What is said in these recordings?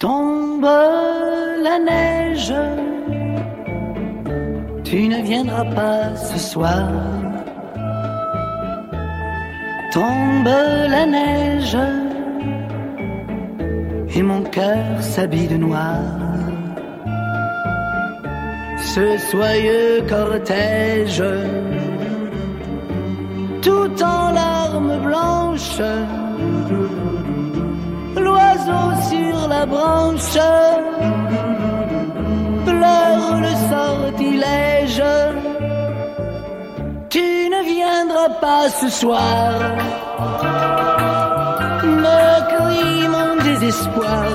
Tombe la neige, tu ne viendras pas ce soir. Tombe la neige, et mon cœur s'habille de noir. Ce soyeux cortège, tout en larmes blanches sur la branche pleure le sortilège. Tu ne viendras pas ce soir, me crie mon désespoir.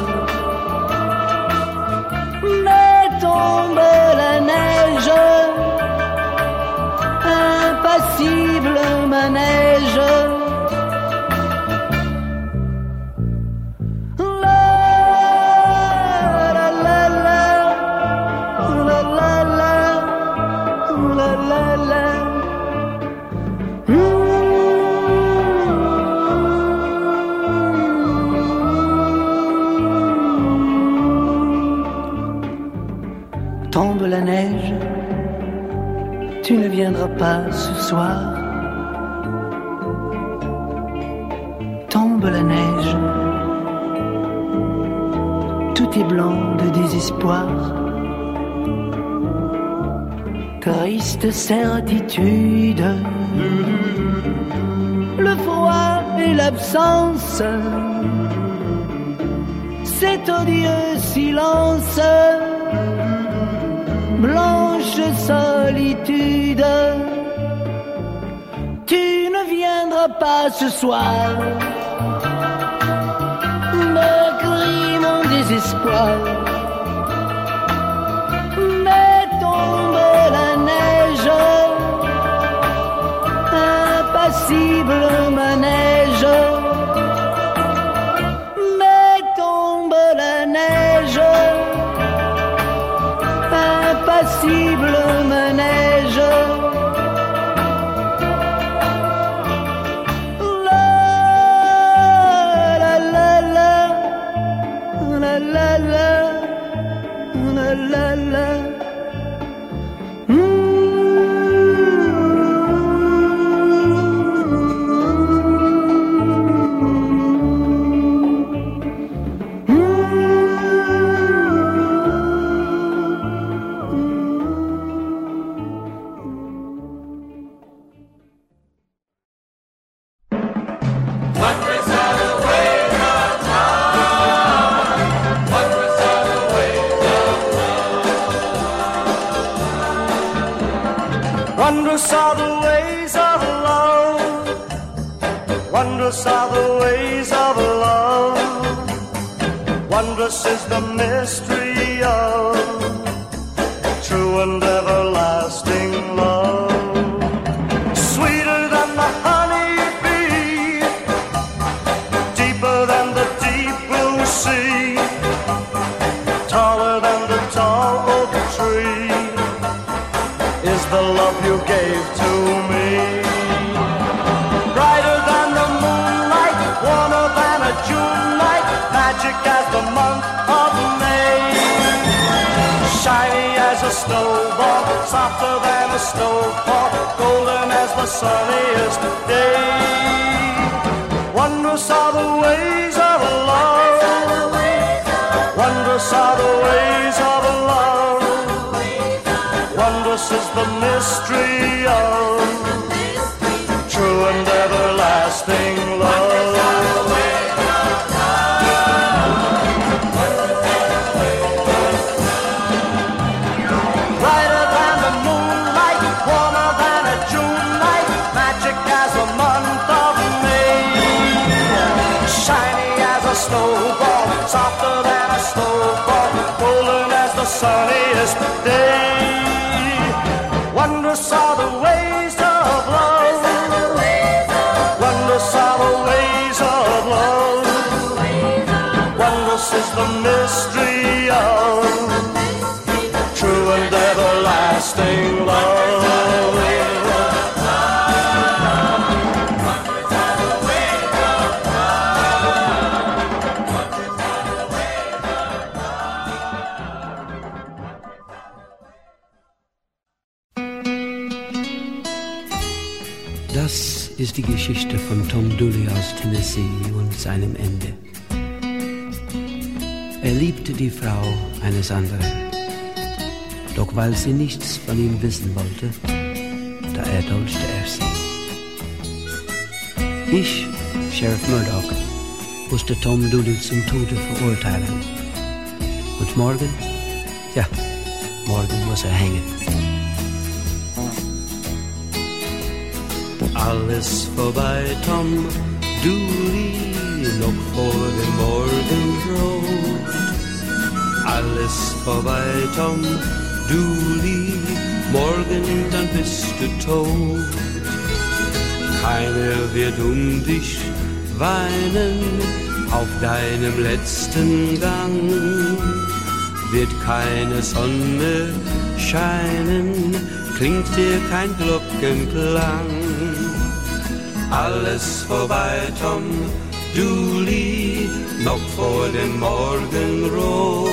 Mais tombe la neige, impassible manège. Tu ne viendras pas ce soir. Tombe la neige, tout est blanc de désespoir. Triste certitude, le froid et l'absence, cet odieux silence blanche solitude. Tu ne viendras pas ce soir, me crie mon désespoir. is the mystery of true and everlasting love. Das ist die Geschichte von Tom Dooley aus Tennessee und seinem Ende. Er liebte die Frau eines anderen. Doch weil sie nichts von ihm wissen wollte, da erdolchte er sie. Ich, Sheriff Murdoch, musste Tom Dooley zum Tode verurteilen. Und morgen, ja, morgen muss er hängen. Alles vorbei, Tom Dooley, noch vor dem Morgenrot. Alles vorbei, Tom Dooley, morgen dann bist du tot. Keiner wird um dich weinen auf deinem letzten Gang. Wird keine Sonne scheinen, klingt dir kein Glockenklang. Alles vorbei, Tom Dooley, noch vor dem Morgenrot.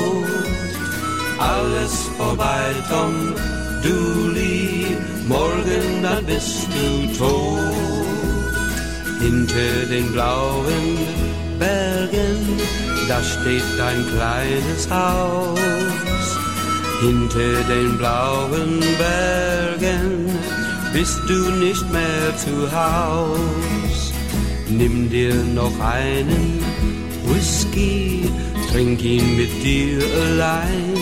Alles vorbei, Tom Dooley, morgen dann bist du tot. Hinter den blauen Bergen, da steht dein kleines Haus. Hinter den blauen Bergen bist du nicht mehr zu Haus. Nimm dir noch einen Whisky, trink ihn mit dir allein.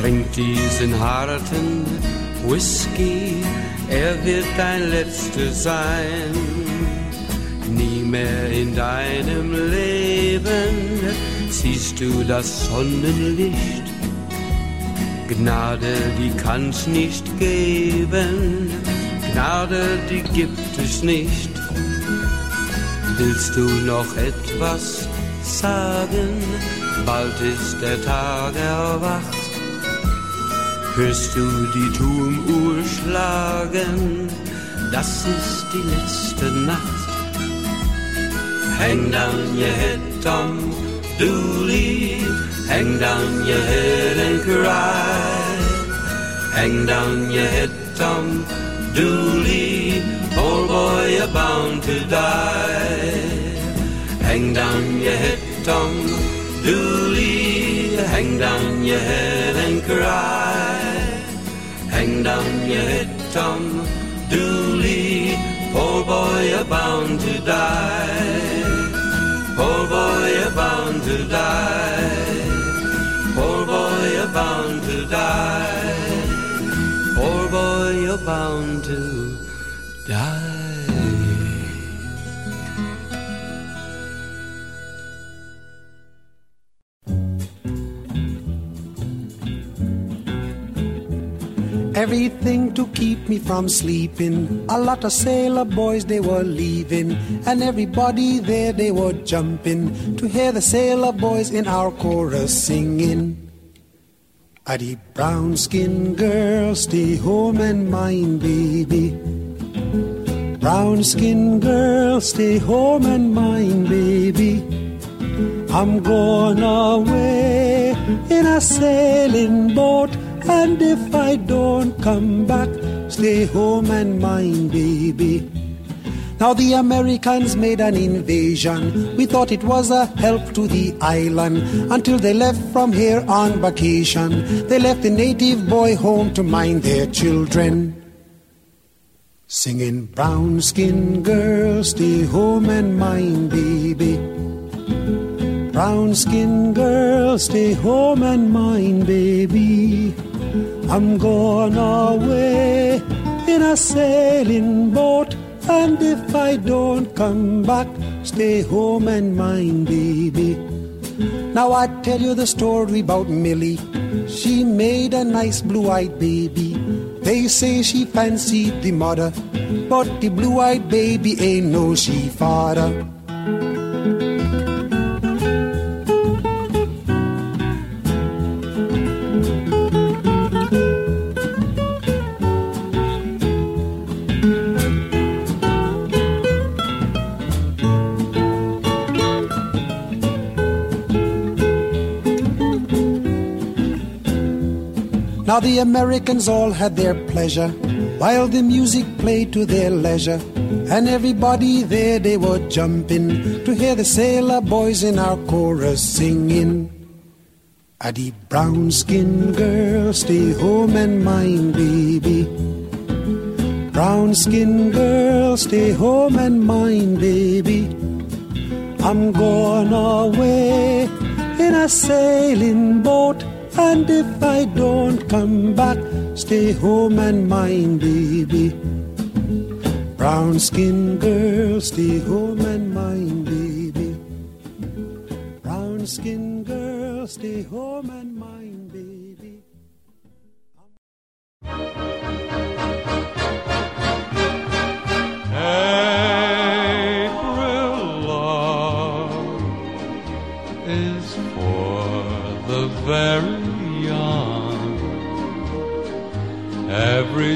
Trink diesen harten Whisky, er wird dein letzter sein. Nie mehr in deinem Leben siehst du das Sonnenlicht. Gnade, die kann's nicht geben, Gnade, die gibt es nicht. Willst du noch etwas sagen? Bald ist der Tag erwacht. Hörst du die Turmuhr schlagen? Das ist die letzte Nacht. Hang down your head, Tom Dooley. Hang down your head and cry. Hang down your head, Tom Dooley. Poor boy, you're bound to die. Hang down your head, Tom Dooley. Hang down your head and cry. Hang down your head, Tom Dooley. Poor boy, you're bound to die. Poor boy, you're bound to die. Poor boy, you're bound to die. Poor boy, you're bound to die. Everything to keep me from sleeping. A lot of sailor boys they were leaving, and everybody there they were jumping to hear the sailor boys in our chorus singing. A deep brown skin girl, stay home and mind, baby. Brown skin girl, stay home and mind, baby. I'm going away in a sailing boat. And if I don't come back, stay home and mind, baby. Now the Americans made an invasion. We thought it was a help to the island until they left from here on vacation. They left the native boy home to mind their children. Singing brown skin girl, stay home and mind, baby. Brown skin girl, stay home and mind, baby. I'm going away in a sailing boat, and if I don't come back, stay home and mind, baby. Now I tell you the story about Millie. She made a nice blue-eyed baby. They say she fancied the mother, but the blue-eyed baby ain't no she father. Now the Americans all had their pleasure. while the music played to their leisure. And everybody there they were jumping to hear the sailor boys in our chorus singing. The brown skinned girl, stay home and mind, baby. Brown skinned girl, stay home and mind, baby. I'm going away in a sailing boat, and if I don't come back, stay home and mind, baby. Brown skinned girl, stay home and mind, baby. Brown skinned girl, stay home and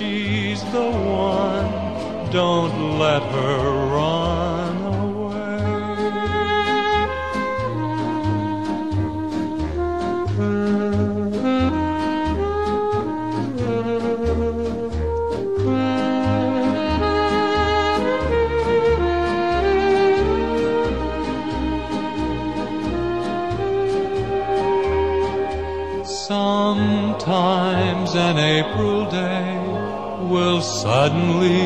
she's the one, don't let her run suddenly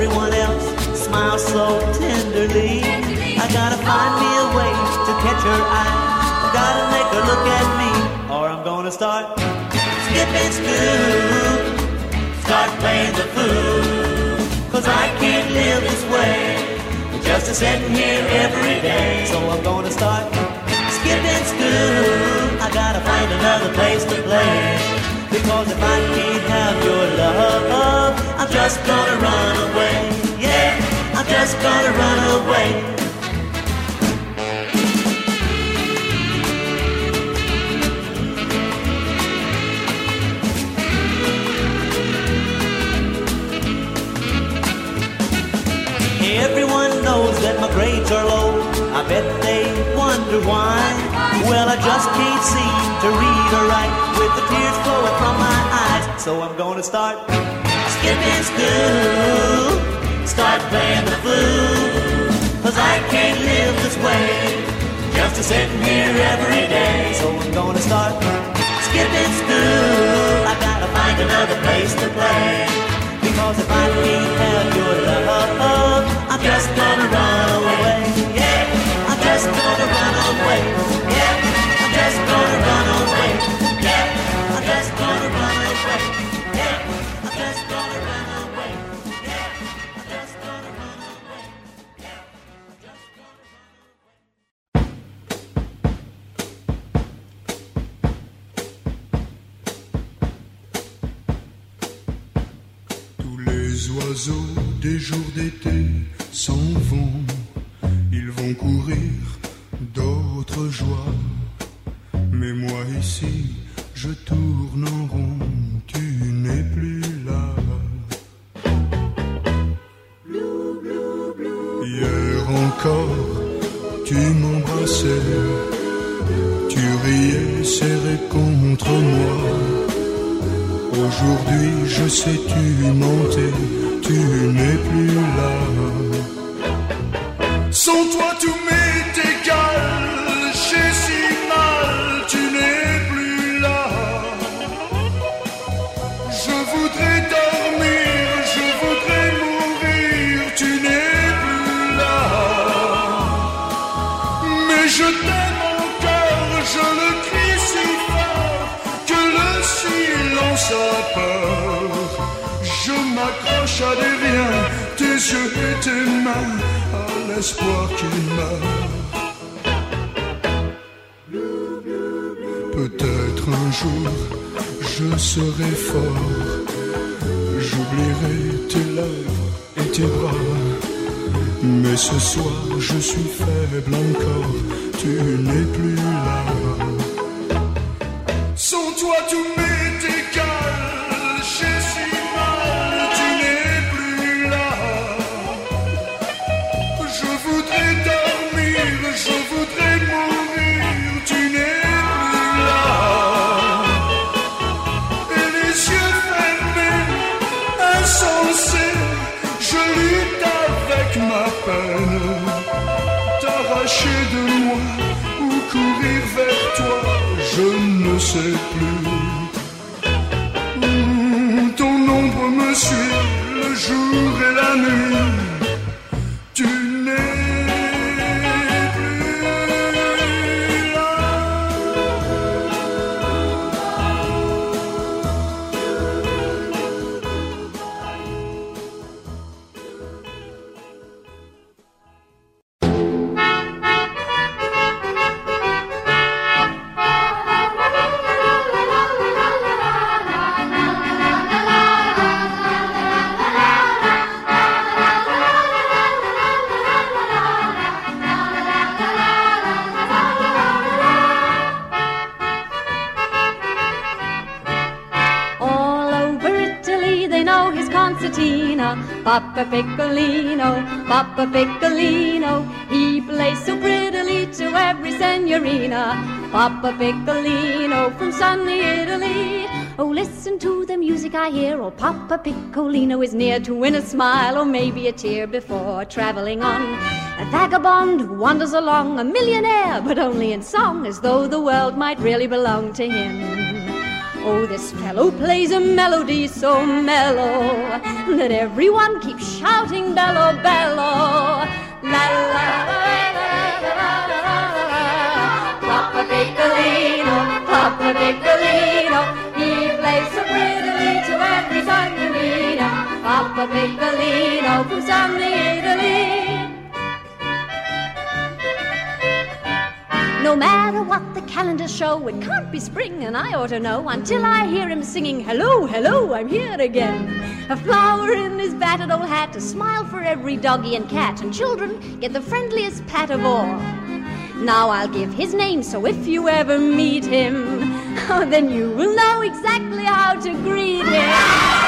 everyone else, smiles so tenderly. I gotta find me a way to catch her eye. I gotta make her look at me, or I'm gonna start skipping school. Start playing the fool. Cause I can't live this way. Just a sitting here every day. So I'm gonna start skipping school. I gotta find another place to play. Because if I can't have your love, I'm just gonna run away. Yeah, I'm just gonna run away. Everyone knows that my grades are low. I bet they Well, I just can't seem to read or write with the tears flowing from my eyes. So I'm gonna start skipping school, start playing the fool. Cause I can't live this way, just a sitting here every day. So I'm gonna start skipping school. I gotta find another place to play. Because if I can't have your love, I'm just gonna run away. Oiseaux des jours d'été s'en vont, ils vont courir d'autres joies. Mais moi ici, je tourne en rond, tu n'es plus là. Hier encore, tu m'embrassais, tu riais serré contre moi. Aujourd'hui, je sais, tu mentais, tu n'es plus là. Sans toi, tout m'est l'espoir qu'il meurt. Peut-être un jour je serai fort, j'oublierai tes lèvres et tes bras. Mais ce soir je suis faible encore, tu n'es plus là. Papa Piccolino is near to win a smile or maybe a tear before traveling on. A vagabond who wanders along, a millionaire, but only in song, as though the world might really belong to him. Oh, this fellow plays a melody so mellow that everyone keeps shouting bello bello. La la. Papa Piccolino, Papa Piccolino, he plays so prettily. Papa Piccolino from sunny Italy. No matter what the calendars show, it can't be spring, and I ought to know until I hear him singing, Hello, hello, I'm here again. A flower in his battered old hat, a smile for every doggy and cat, and children get the friendliest pat of all. Now I'll give his name, so if you ever meet him, oh, then you will know exactly how to greet him.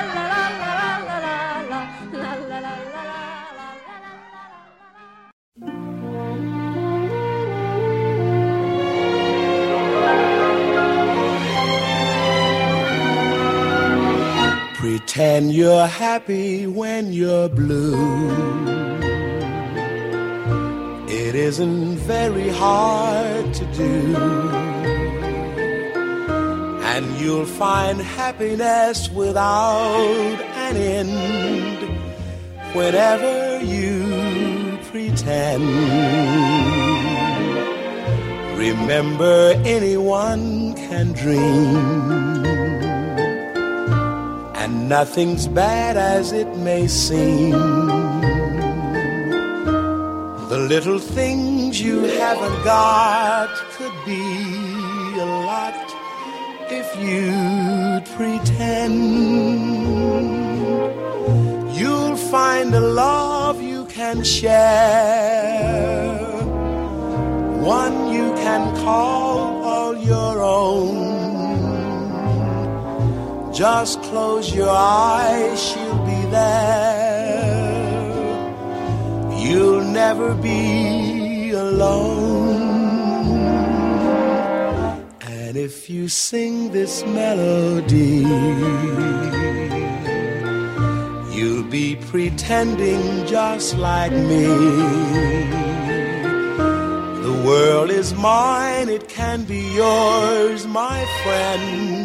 Pretend you're happy when you're blue. It isn't very hard to do. And you'll find happiness without an end whenever you pretend. Remember, anyone can dream and nothing's bad as it may seem. The little things you haven't got could be a lot if you'd pretend. You'll find a love you can share, one you can call all your own just close your eyes, she'll be there. You'll never be alone. And if you sing this melody, you'll be pretending just like me. The world is mine, it can be yours, my friend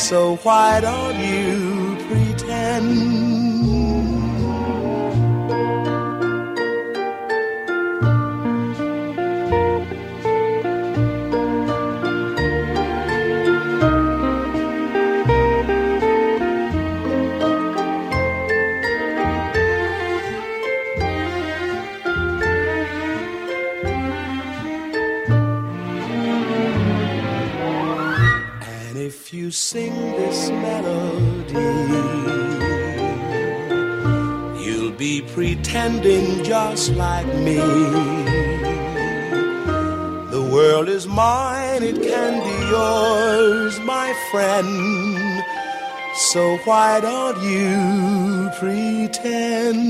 so why don't you pretend? Sing this melody, you'll be pretending just like me. The world is mine, it can be yours, my friend. So why don't you pretend?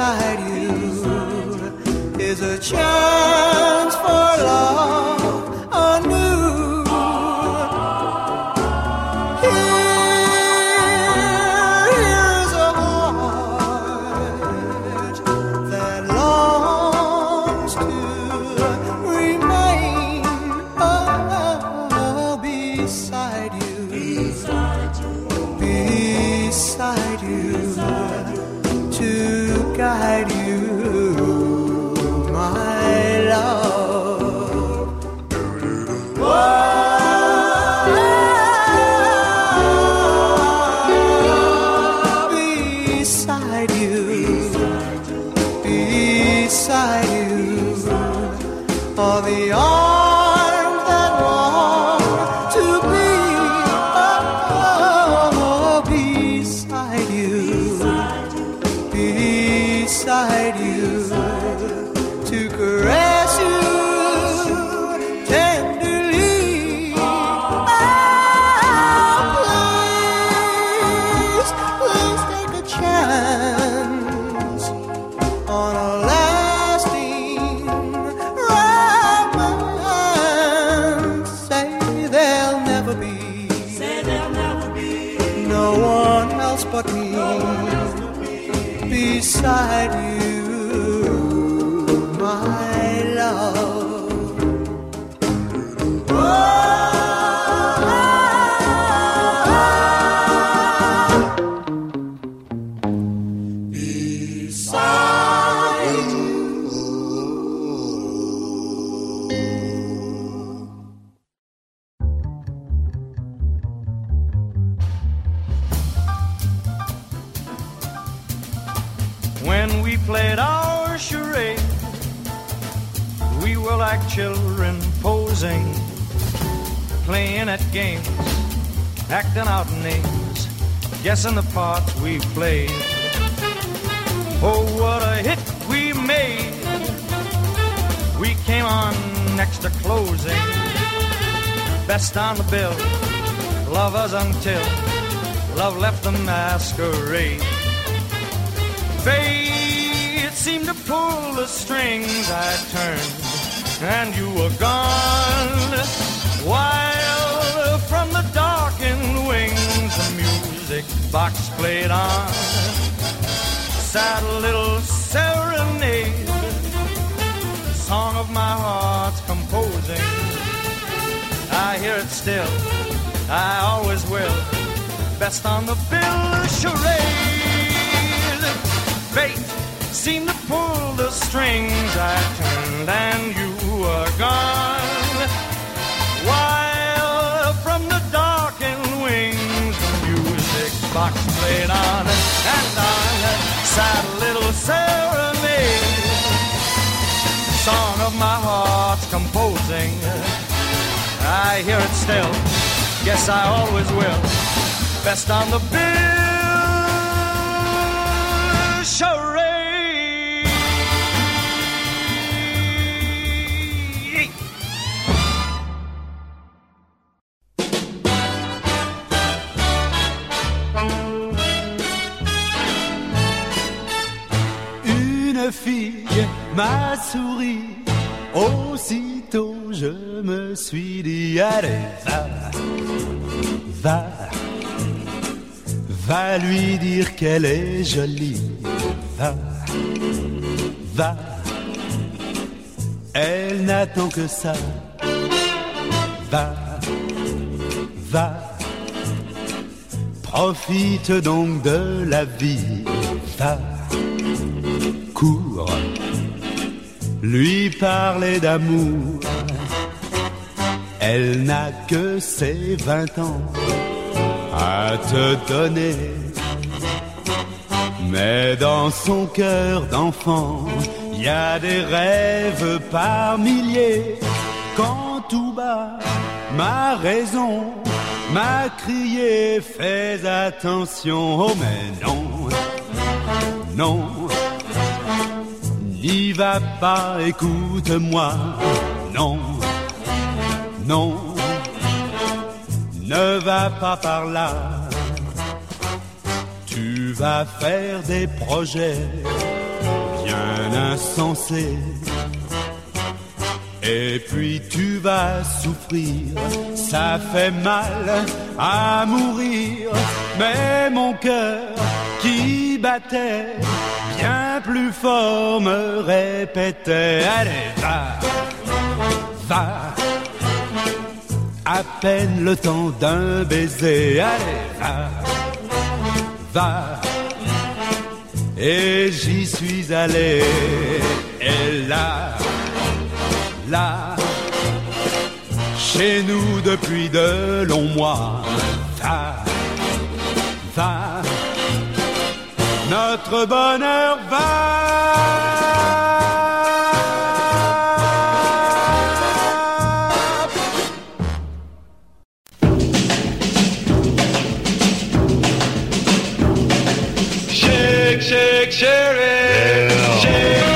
inside you is a child. Acting out names, guessing the parts we played. Oh, what a hit we made! We came on next to closing, best on the bill, lovers until love left the masquerade. Fate seemed to pull the strings I turned, and you were gone. While from the the music box played on. Sad little serenade, song of my heart's composing. I hear it still, I always will. Best on the bill charade fate seemed to pull the strings I turned and you were gone. While played on and on that sad little serenade. Song of my heart's composing. I hear it still. Guess I always will. Best on the bill charade. M'a souri, aussitôt je me suis dit, allez, va, va, va lui dire qu'elle est jolie, va, va, elle n'attend que ça, va, va, profite donc de la vie, va cours, lui parler d'amour. Elle n'a que ses vingt ans à te donner, mais dans son cœur d'enfant, il y a des rêves par milliers. Quand tout bas, ma raison m'a crié, fais attention, oh mais non, non. N'y va pas, écoute-moi, non, non, ne va pas par là. Tu vas faire des projets bien insensés. Et puis tu vas souffrir, ça fait mal à mourir. Mais mon cœur qui battait bien plus fort me répétait Allez, va, va, à peine le temps d'un baiser. Allez, va, va, et j'y suis allé. Et là, là, chez nous depuis de longs mois. Va, va, notre bonheur va. Shake, shake, shake, Sherry. Shake,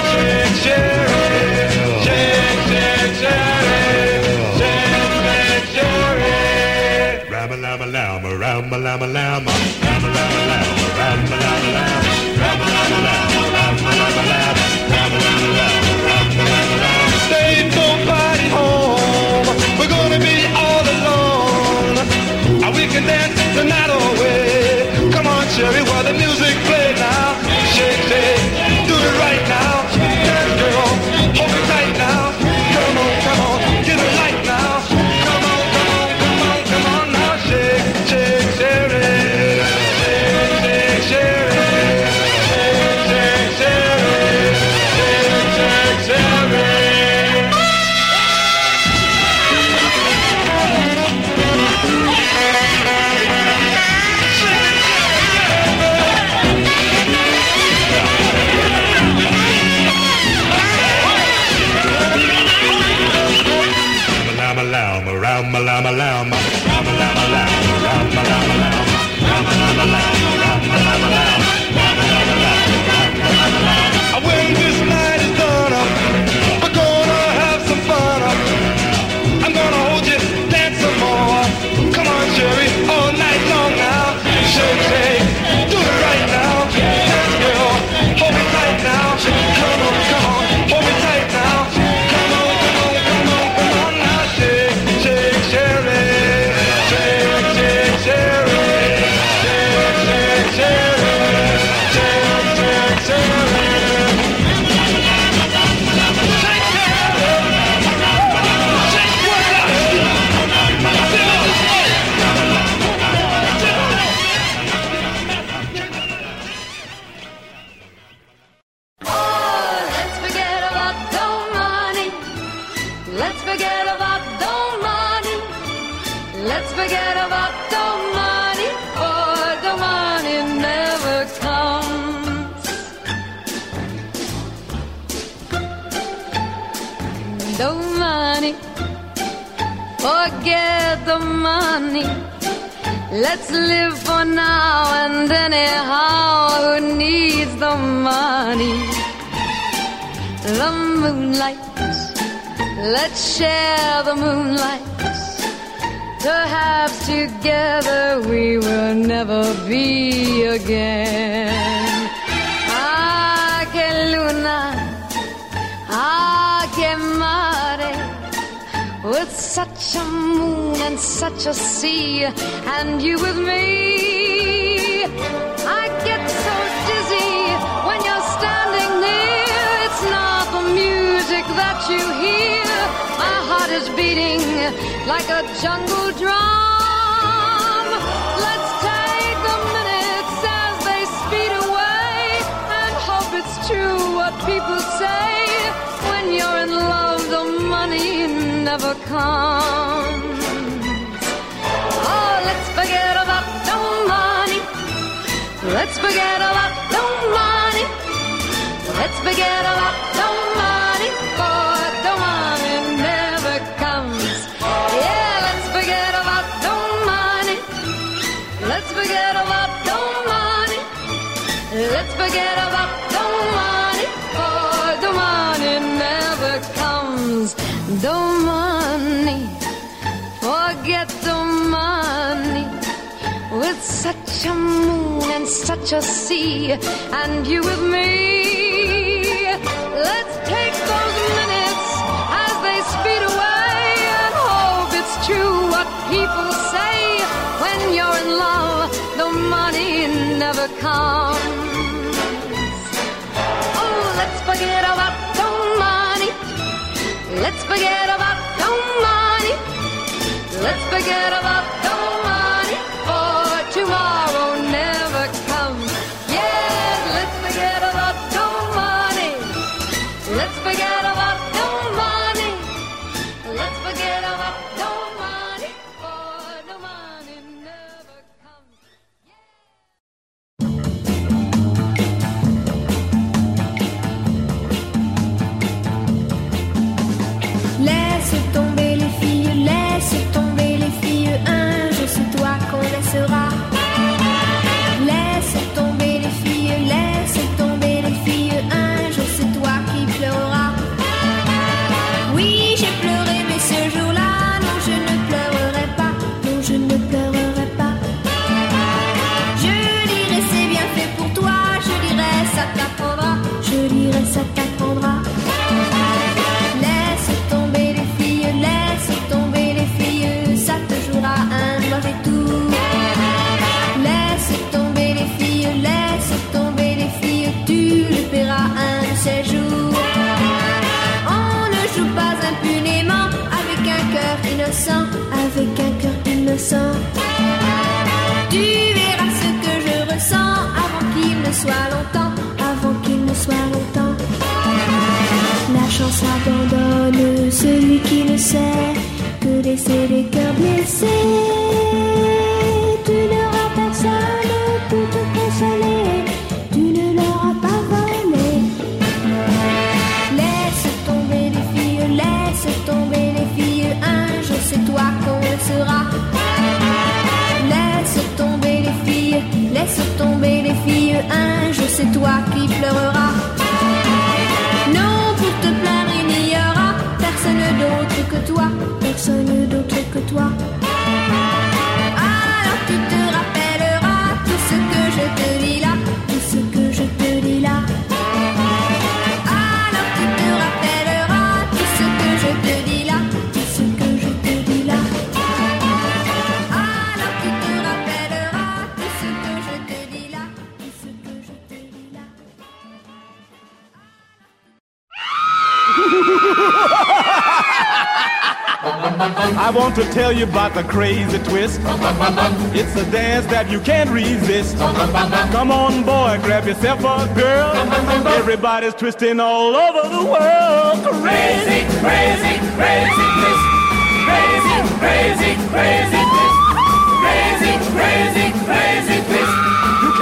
cherry lama lama lama, lama lama lama, lama lama lama, lama lama lama. Let's live for now and anyhow. Who needs the money? The moonlight. Let's share the moonlight. Perhaps together we will never be again. Ah, que luna, ah, que mare. With such a moon and such a sea, and you with me. I get so dizzy when you're standing near. It's not the music that you hear. My heart is beating like a jungle drum. Let's take the minutes as they speed away and hope it's true what people say. When you're in love, the money never comes. Forget about no money. Let's forget about no money, for the money never comes. Yeah, let's forget about no money. Let's forget about no money. Let's forget about no money, for the money never comes. The money, forget the money. With such a moon and such a sea, and you with me. Let's take those minutes as they speed away and hope it's true what people say. When you're in love, the money never comes. Oh, let's forget about the money. Let's forget about the money. Let's forget about the money. For tomorrow soit longtemps, avant qu'il ne soit longtemps. La chance abandonne celui qui ne sait que laisser les cœurs blessés. Crazy twist. It's a dance that you can't resist. Come on, boy, grab yourself a girl. Everybody's twisting all over the world. Crazy, crazy, crazy twist. Crazy, crazy, crazy twist. Crazy, crazy, crazy twist.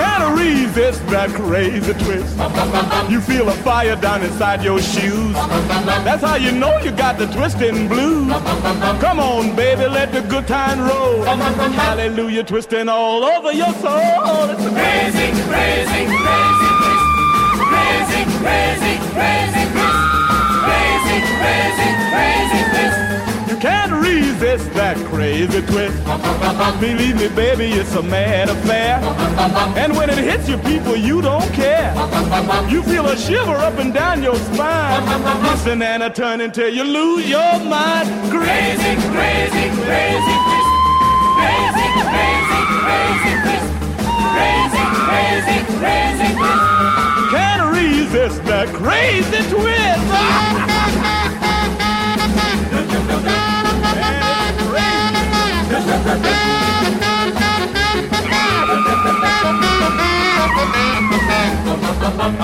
Can't resist that crazy twist. You feel a fire down inside your shoes. That's how you know you got the twisting blues. Come on, baby, let the good time roll. Hallelujah, twisting all over your soul. It's Crazy, crazy, crazy twist. Crazy, crazy, crazy twist. Crazy, crazy, crazy twist. You can't resist that crazy twist. Believe me, baby, it's a mad affair. And when it hits you, people, you don't care. You feel a shiver up and down your spine. Listen and a turn until you lose your mind. Crazy, crazy, crazy twist. Crazy, crazy, crazy twist. Crazy, crazy, crazy twist. Can't resist that crazy twist.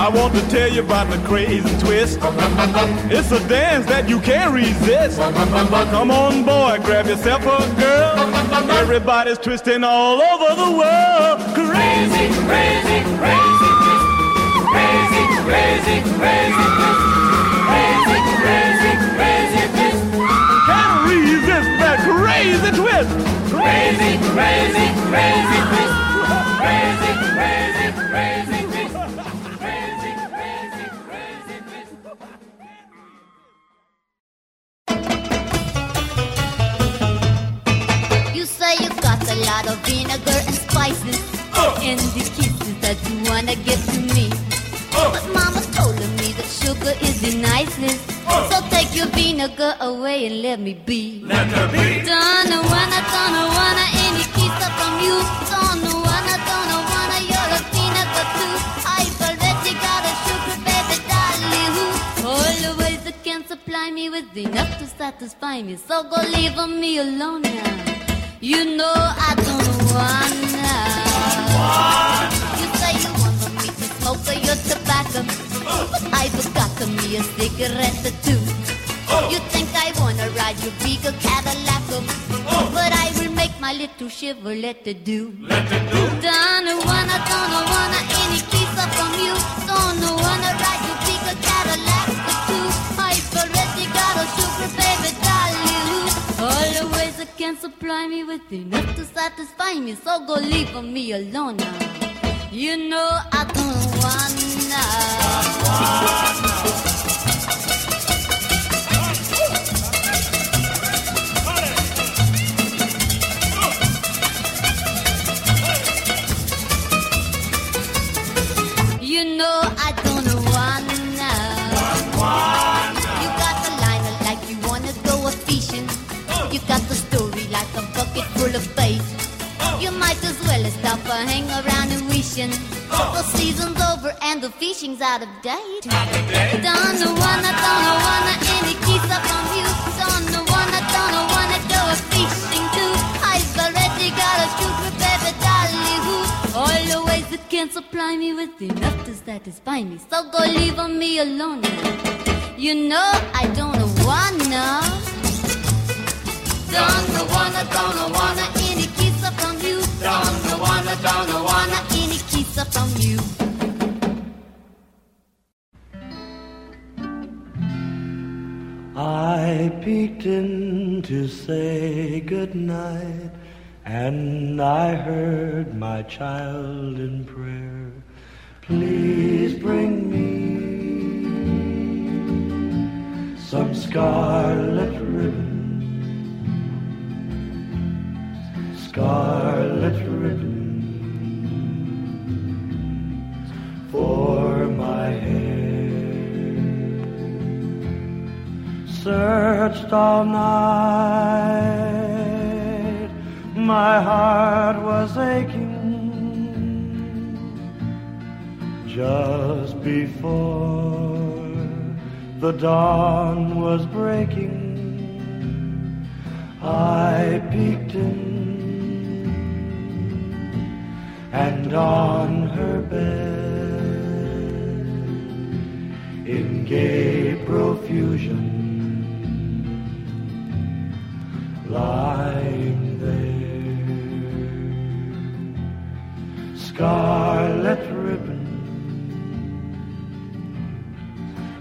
I want to tell you about the crazy twist. It's a dance that you can't resist. Come on, boy, grab yourself a girl. Everybody's twisting all over the world. Crazy, crazy, crazy. Crazy, crazy, crazy. Crazy, crazy twist. Crazy, crazy, crazy twist. Crazy, crazy, crazy twist. Crazy, crazy, crazy twist. You say you got a lot of vinegar and spices in the kisses that you wanna give to me. But mama told me that sugar is the nicest. So take your vinegar away and let me be. Let her be. Don't wanna, don't wanna any kiss from you. Don't wanna, don't wanna you're a vinegar too. I've already got a sugar baby darling who always can supply me with enough to satisfy me. So go leave me alone now. You know I don't wanna. You say you want me to smoke your tobacco, but I've got me a cigarette or uh, two. You think I wanna ride your big Cadillac, um, but I will make my little Chevrolet to do. Let it do. Don't wanna, don't wanna any kiss from you. Don't wanna ride your big Cadillac uh, or two. I've already got a sugar baby who always can supply me with enough to satisfy me. So go leave me alone now. You know I don't wanna. You know I don't wanna. You got the line like you wanna go a fishing. You got the story like a bucket full of faith. You might as well stop and hang around and wishing. The season's over and the fishing's out of date. Don't wanna, don't wanna any kiss up from you. Don't wanna, don't wanna go a fishing too. I've already got a sugar baby darling who always can supply me with enough to satisfy me. So go leave me alone. You know I don't wanna. Don't wanna, don't wanna any kiss up from you. Don't wanna, don't wanna any you. I peeked in to say goodnight, and I heard my child in prayer. Please bring me some scarlet ribbon, scarlet ribbon for my hair. Searched all night, my heart was aching just before the dawn was breaking. I peeked in, and on her bed, in gay profusion. Lying there scarlet ribbon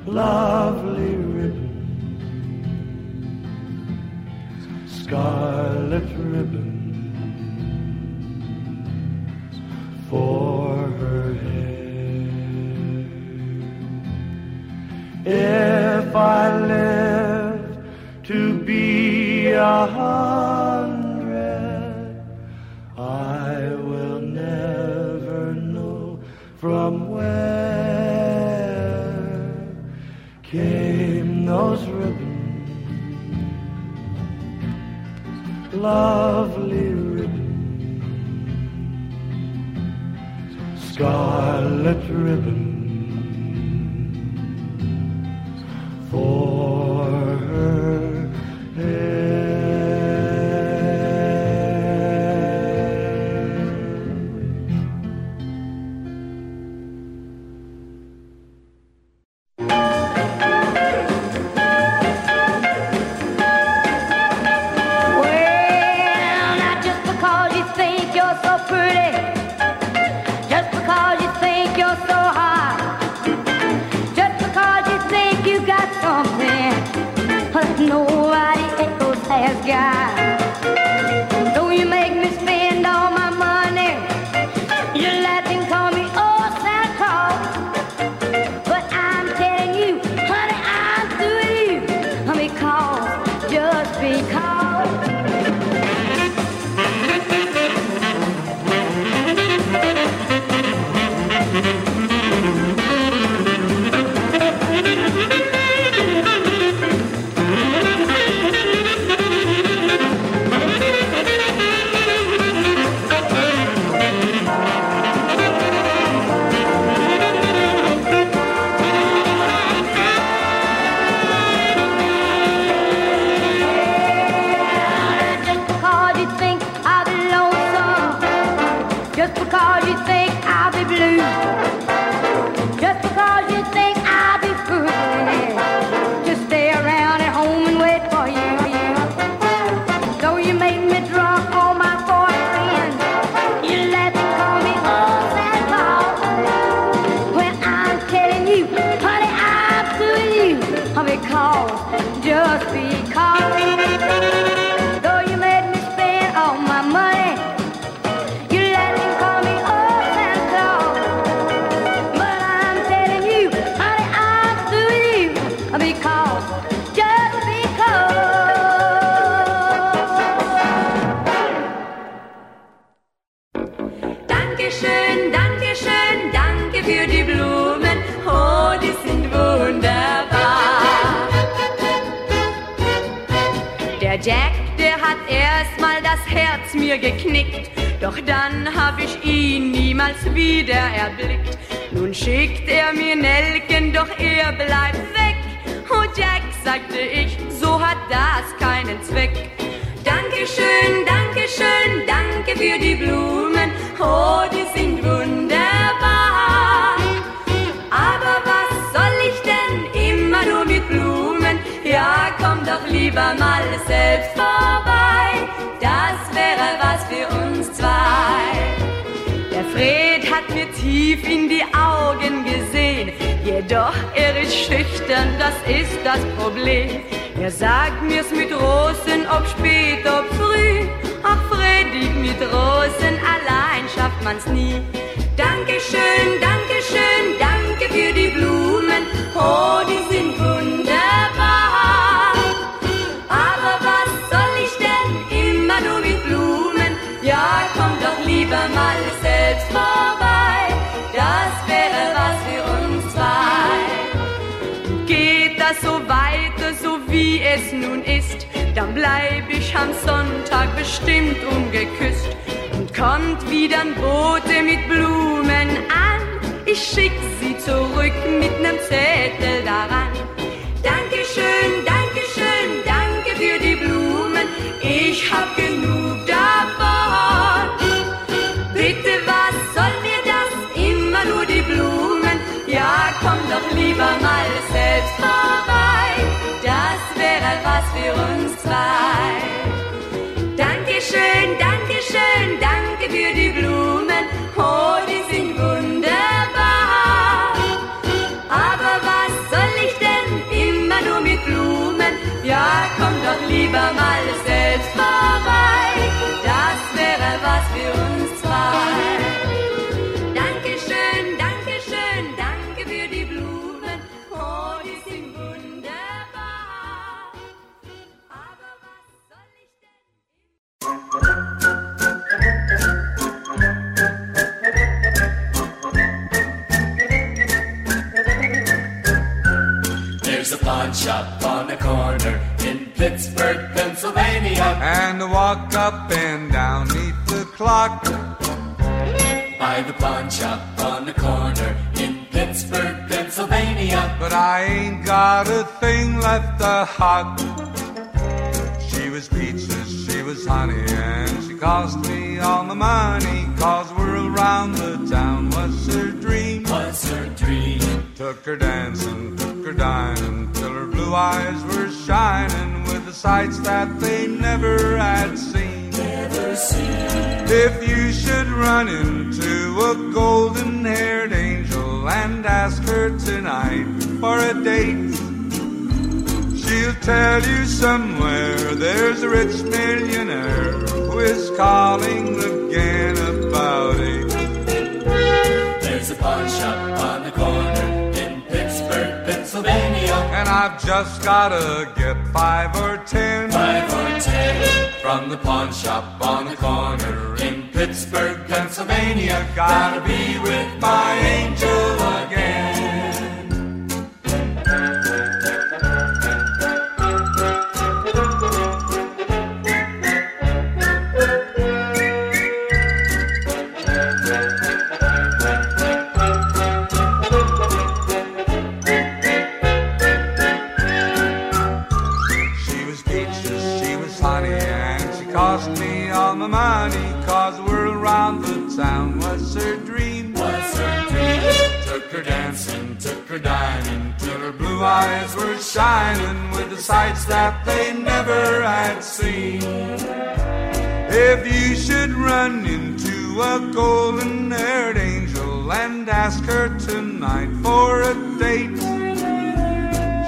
lovely ribbon scarlet ribbon for her hair. If I live to be a hundred, I will never know from where came those ribbons, lovely ribbons, scarlet ribbons geknickt. Doch dann hab ich ihn niemals wieder erblickt. Nun schickt er mir Nelken, doch er bleibt weg. Oh Jack, sagte ich, so hat das keinen Zweck. Dankeschön, Dankeschön, danke für die Blumen. Oh, die sind wunderbar. Aber was soll ich denn immer nur mit Blumen? Ja, komm doch lieber mal selbst vorbei. Zwei. Der Fred hat mir tief in die Augen gesehen. Jedoch er ist schüchtern, das ist das Problem. Er sagt mir's mit Rosen, ob spät, ob früh. Ach Freddy, mit Rosen allein schafft man's nie. Dankeschön, Dankeschön, danke für die Blumen. Oh, die sind wunderbar. Lieber mal selbst vorbei. Das wäre was für uns zwei. Geht das so weiter, so wie es nun ist, dann bleib ich am Sonntag bestimmt ungeküsst. Und kommt wieder ein Bote mit Blumen an, ich schick sie zurück mit nem Zettel daran. Dankeschön, Dankeschön, für uns zwei. Dankeschön, Dankeschön, danke für die Blumen. Oh, There's a pawn shop on the corner in Pittsburgh, Pennsylvania. And I walk up and down neath the clock. By the pawn shop on the corner in Pittsburgh, Pennsylvania. But I ain't got a thing left to hot. She was peaches, she was honey, and she cost me all my money. Cause whirl around the town was her dream. Was her dream. Took her dancing, her dining, till her blue eyes were shining with the sights that they never had seen. Never seen. If you should run into a golden haired angel and ask her tonight for a date, she'll tell you somewhere there's a rich millionaire who is calling again about it. There's a pawn shop on the corner Pennsylvania. And I've just gotta get five or ten. Five or ten from the pawn shop on the corner in Pittsburgh, Pennsylvania. Gotta be with my angel again. Her dining, till her blue eyes were shining with the sights that they never had seen. If you should run into a golden haired angel and ask her tonight for a date,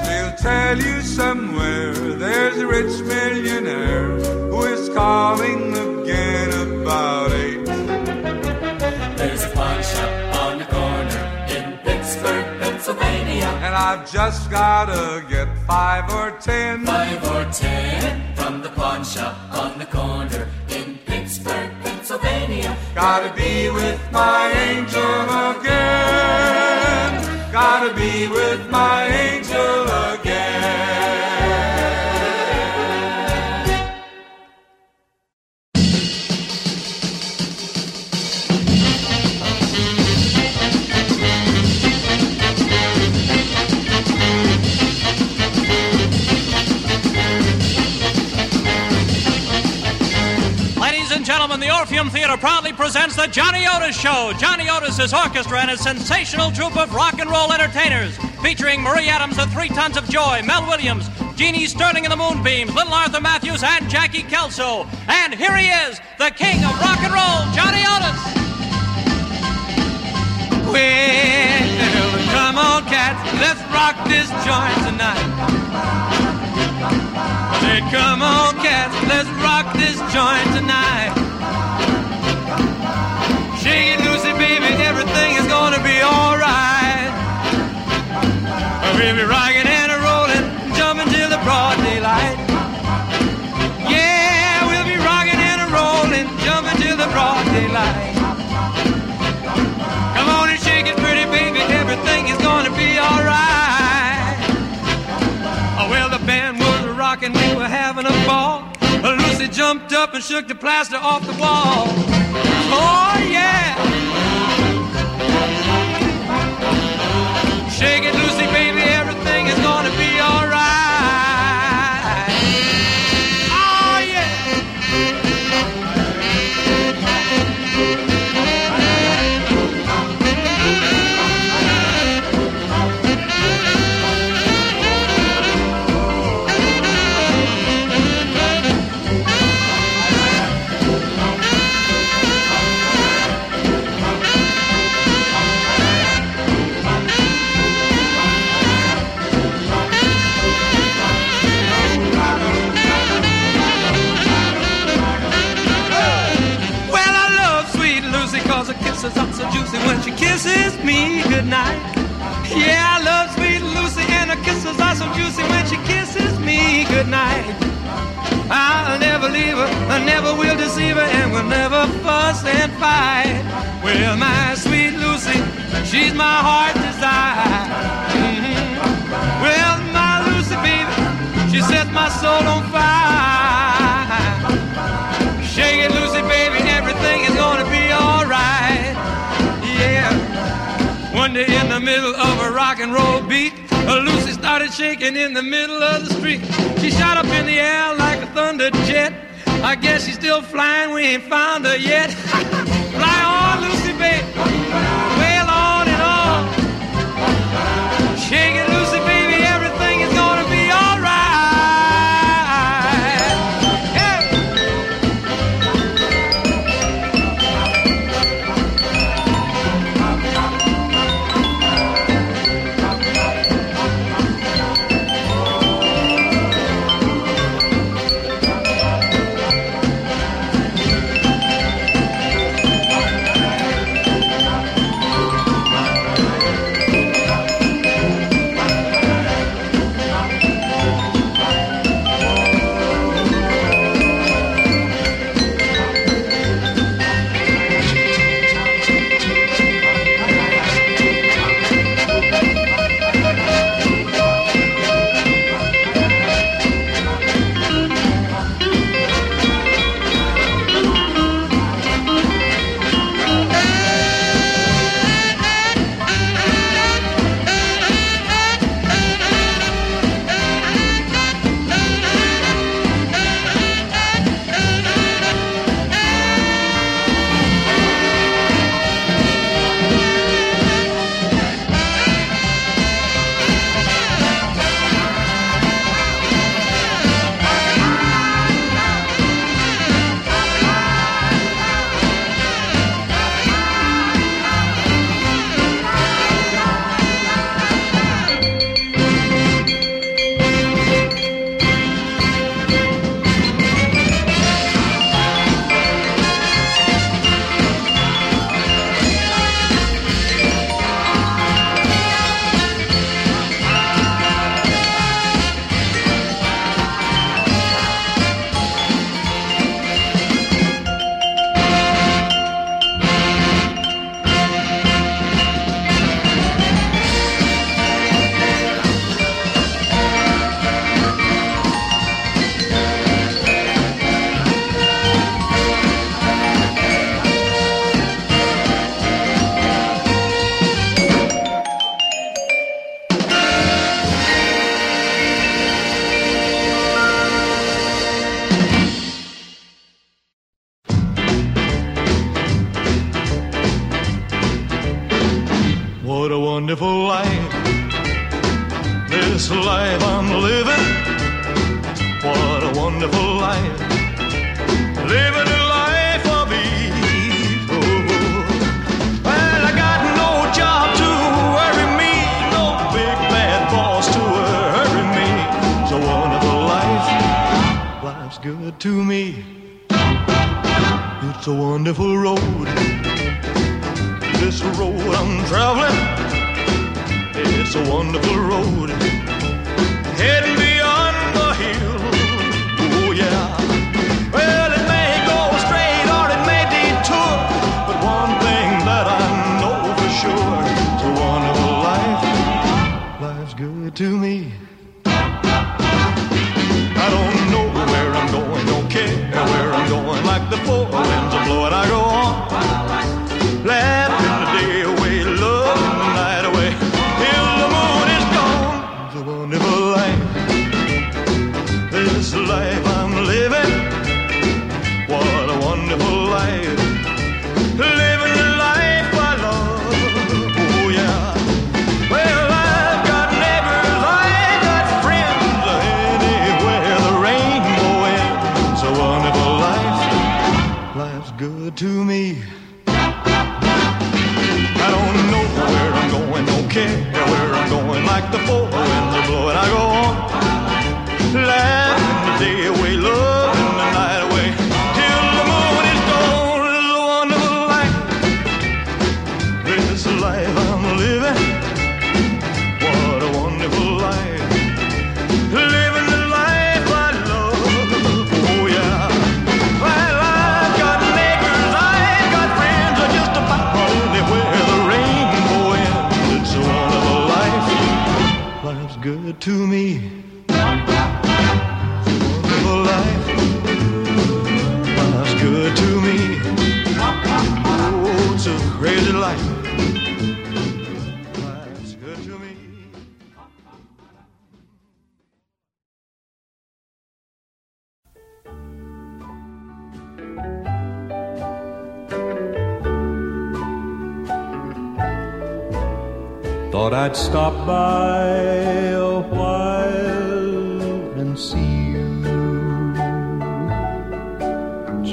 she'll tell you somewhere there's a rich millionaire who is calling again about eight. There's a pawn shop Pennsylvania. And I've just gotta get five or ten. Five or ten from the pawn shop on the corner in Pittsburgh, Pennsylvania. Gotta be with my angel again. Gotta be with my angel Theater proudly presents the Johnny Otis Show. Johnny Otis's orchestra and a sensational troupe of rock and roll entertainers, featuring Marie Adams of Three Tons of Joy, Mel Williams, Jeannie Sterling and the Moonbeams, Little Arthur Matthews, and Jackie Kelso. And here he is, the king of rock and roll, Johnny Otis. Well, come on, cats, let's rock this joint tonight. Said, come on, cats, let's rock this joint tonight. We'll be rocking and a rolling, jumping till the broad daylight. Yeah, we'll be rocking and a rolling, jumping till the broad daylight. Come on and shake it, pretty baby. Everything is gonna be alright. Oh, well, the band was rocking, we were having a ball. Lucy jumped up and shook the plaster off the wall. Oh, yeah. Shake it, Lucy, kisses me goodnight. Yeah, I love sweet Lucy, and her kisses are so juicy when she kisses me goodnight. I'll never leave her, I never will deceive her, and we'll never fuss and fight. Well, my sweet Lucy, she's my heart desire. Mm -hmm. Well, my Lucy, baby, she sets my soul on fire. One day in the middle of a rock and roll beat, Lucy started shaking in the middle of the street. She shot up in the air like a thunder jet. I guess she's still flying, we ain't found her yet. Fly on, Lucy, babe. to me. Wonderful life was good to me. Oh, it's a crazy life. Thought I'd stop by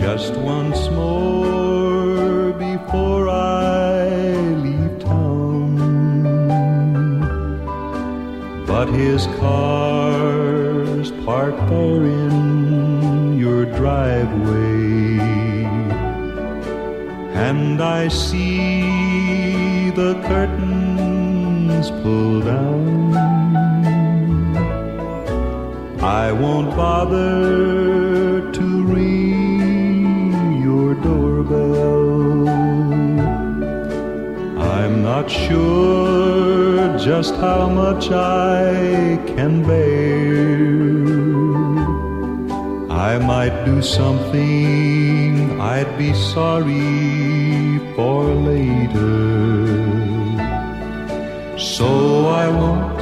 just once more before I leave town. But his car's parked there in your driveway, and I see the curtains pull down. I won't bother not sure just how much I can bear. I might do something I'd be sorry for later. So I won't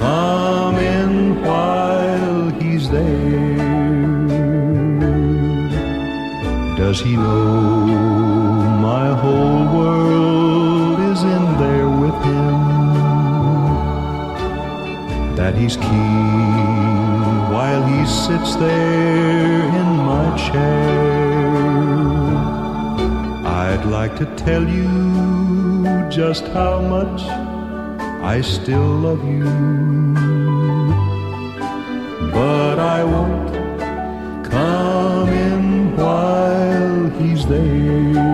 come in while he's there. Does he know my whole he's keen while he sits there in my chair. I'd like to tell you just how much I still love you. But I won't come in while he's there.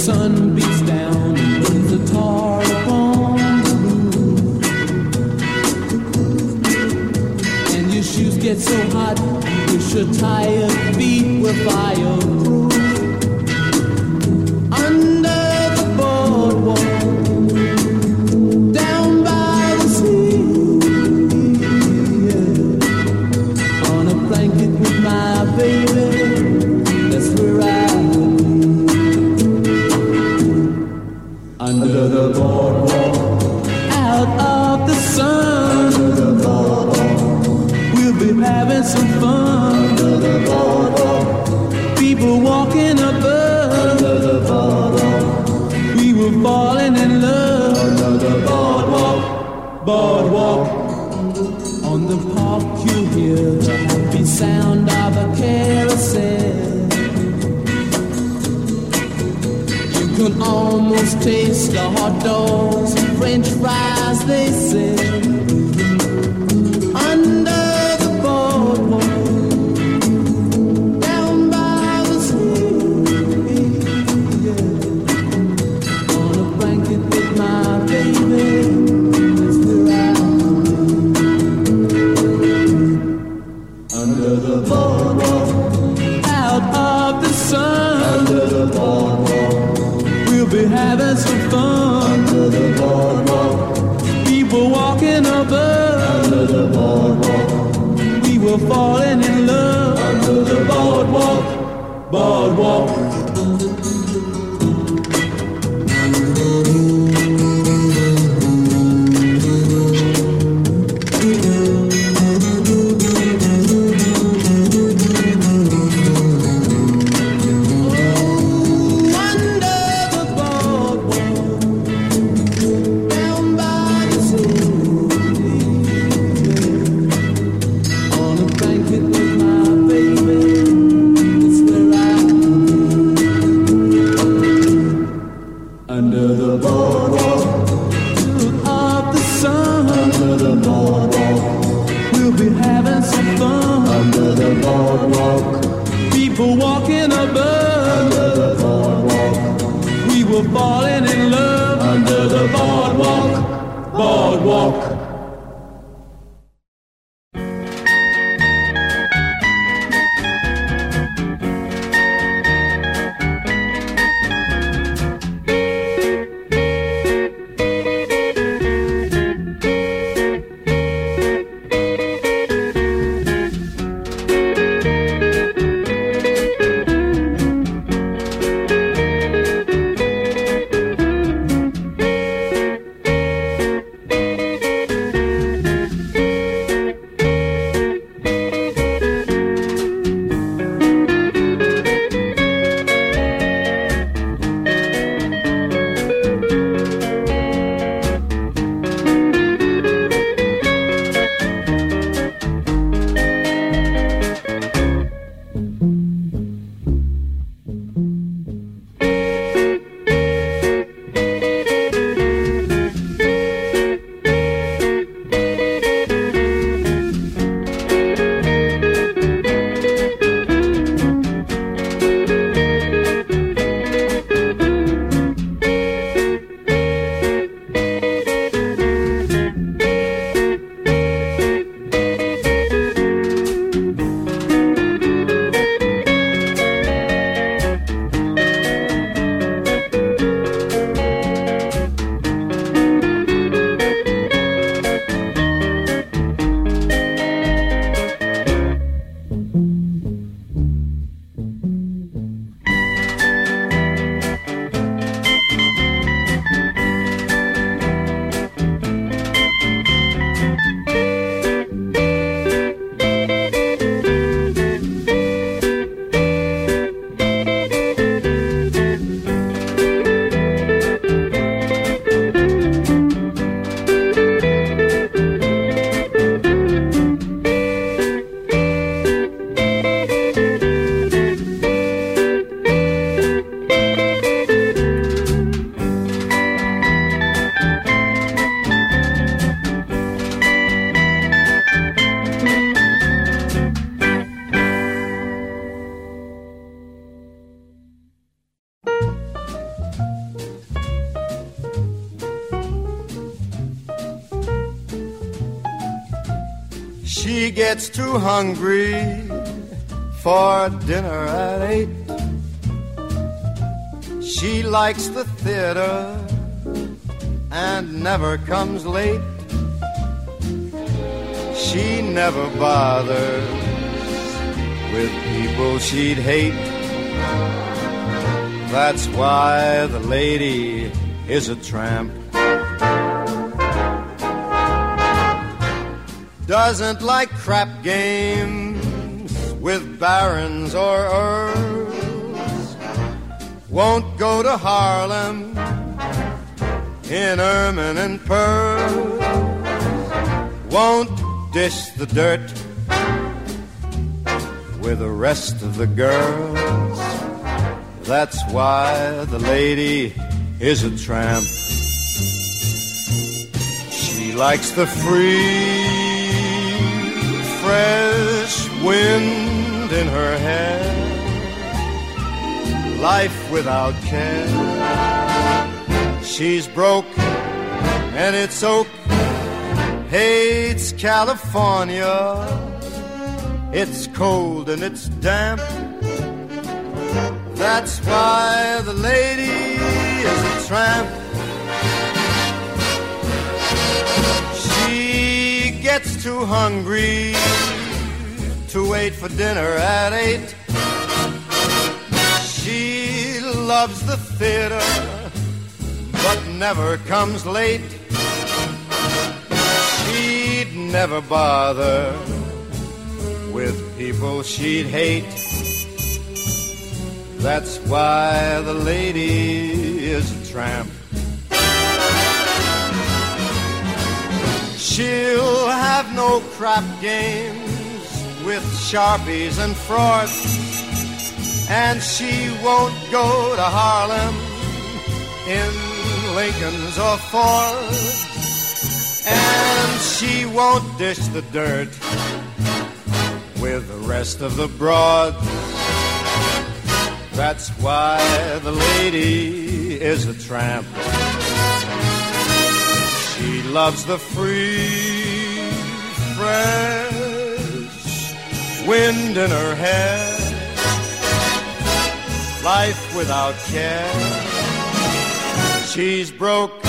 Sun beats down and burns the tar upon the roof, and your shoes get so hot, you wish your tired feet were fireproof. They sell. Hungry for dinner at eight. She likes the theater and never comes late. She never bothers with people she'd hate. That's why the lady is a tramp. Doesn't like crap games with barons or earls. Won't go to Harlem in ermine and pearls. Won't dish the dirt with the rest of the girls. That's why the lady is a tramp. She likes the free, fresh wind in her hair, life without care. She's broke and it's oak, hates California. It's cold and it's damp. That's why the lady is a tramp. Gets too hungry to wait for dinner at eight. She loves the theater, but never comes late. She'd never bother with people she'd hate. That's why the lady is a tramp. She'll have no crap games with sharpies and frauds, and she won't go to Harlem in Lincolns or Fords, and she won't dish the dirt with the rest of the broads. That's why the lady is a tramp. Loves the free, fresh wind in her hair, life without care. She's broke,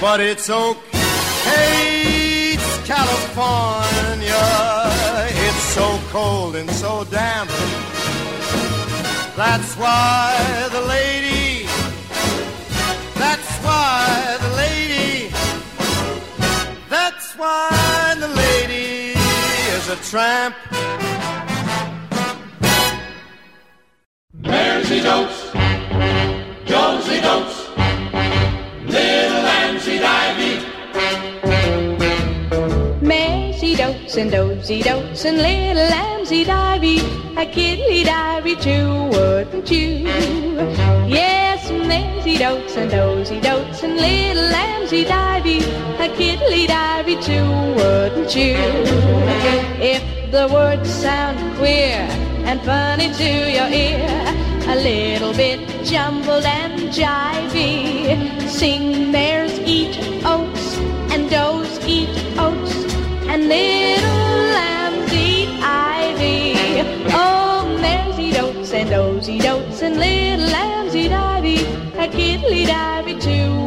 but it's okay. Hates California. It's so cold and so damp. That's why the lady, that's why the lady, that's why the lady is a tramp. Mersey dotes, Jonesy dotes, little Nancy Divey. Maisy dotes and dozy dotes and little lambsy divey, a kiddly divey too, wouldn't you? Yes, Maisy dotes and dozy dotes and little lambsy divey, a kiddly divey too, wouldn't you? If the words sound queer and funny to your ear, a little bit jumbled and jivey, sing mares eat oats and does eat oats and little lambs eat ivy. Oh, mares eat oats and does eat oats and little ivy. A kiddly divey too,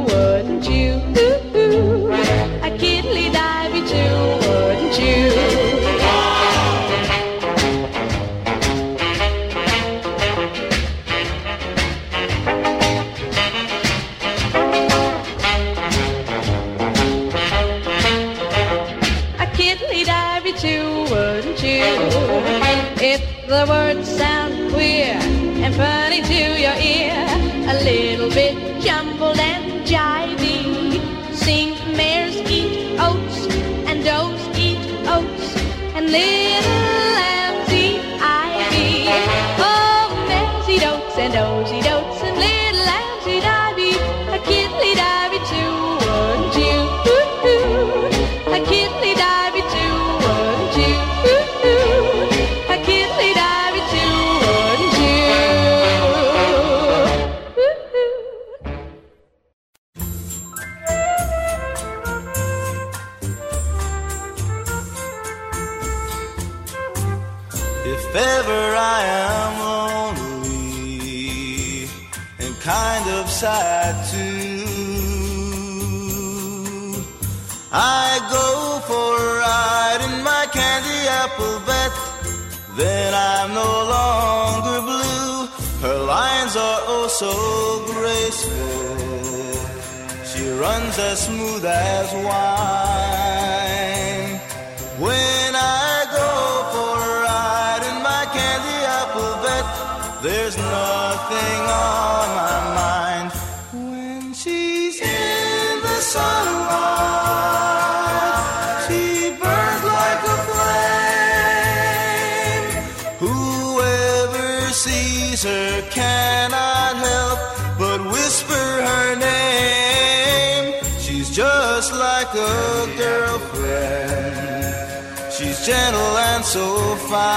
as smooth as wine. When I go for a ride in my candy apple vet, there's nothing on my mind. gentle and so fine.